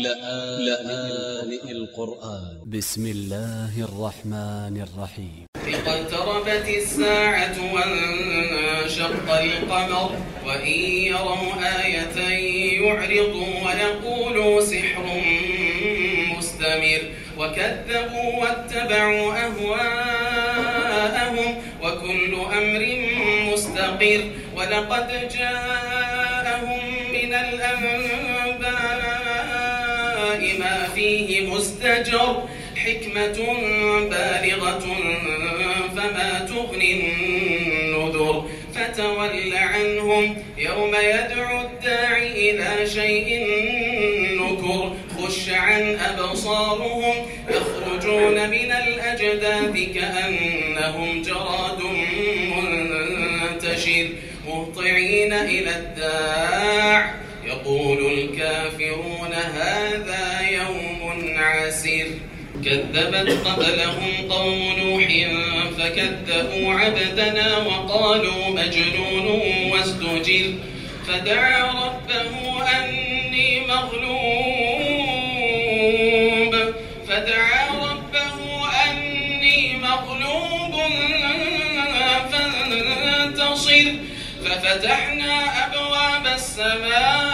لآن القرآن. ب س م الله الرحمن الرحيم. اقتربت الساعة وانشق القمر وإن يروا آية يعرضوا ويقولوا سحر مستمر. وكذبوا واتبعوا أهواءهم وكل أمر مستقر. ولقد جاءهم الأنباء ما فيه مزدجر حكمة بالغة فما تغني النذر. فتول عنهم يوم يدعو الداعي إلى شيء نكر. خش عن أبصارهم يخرجون من الأجداث كأنهم جراد منتشر. مهطعين إلى الداع يقول الكافرون هذا عسير كذبت قبلهم قوم نوح فكذبوا عبدنا وقالوا مجنون وازدجر فدعا ربه أني مغلوب. فدعا ربه أني مغلوب. فانتصر. ففتحنا أبواب السماء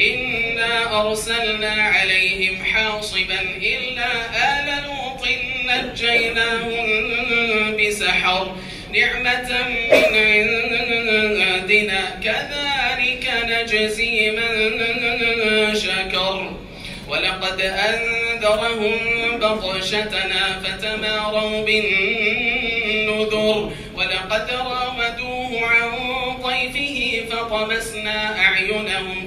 إنا أرسلنا عليهم حاصبا إلا آل لوط نجيناهم بسحر. نعمة من عندنا كذلك نجزي من شكر. ولقد أنذرهم بطشتنا فتماروا بالنذر. ولقد راودوه عن طيفه فطمسنا أعينهم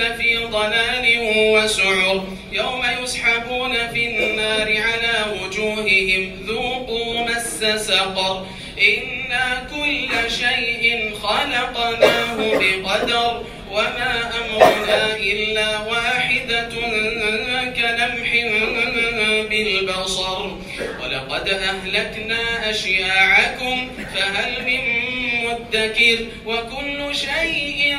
في ضلال وسعر يوم يسحبون في النار على وجوههم ذوقوا مس سقر إنا كل شيء خلقناه بقدر وما أمرنا إلا واحدة كلمح بالبصر ولقد أهلكنا أشياعكم فهل من مدكر وكل شيء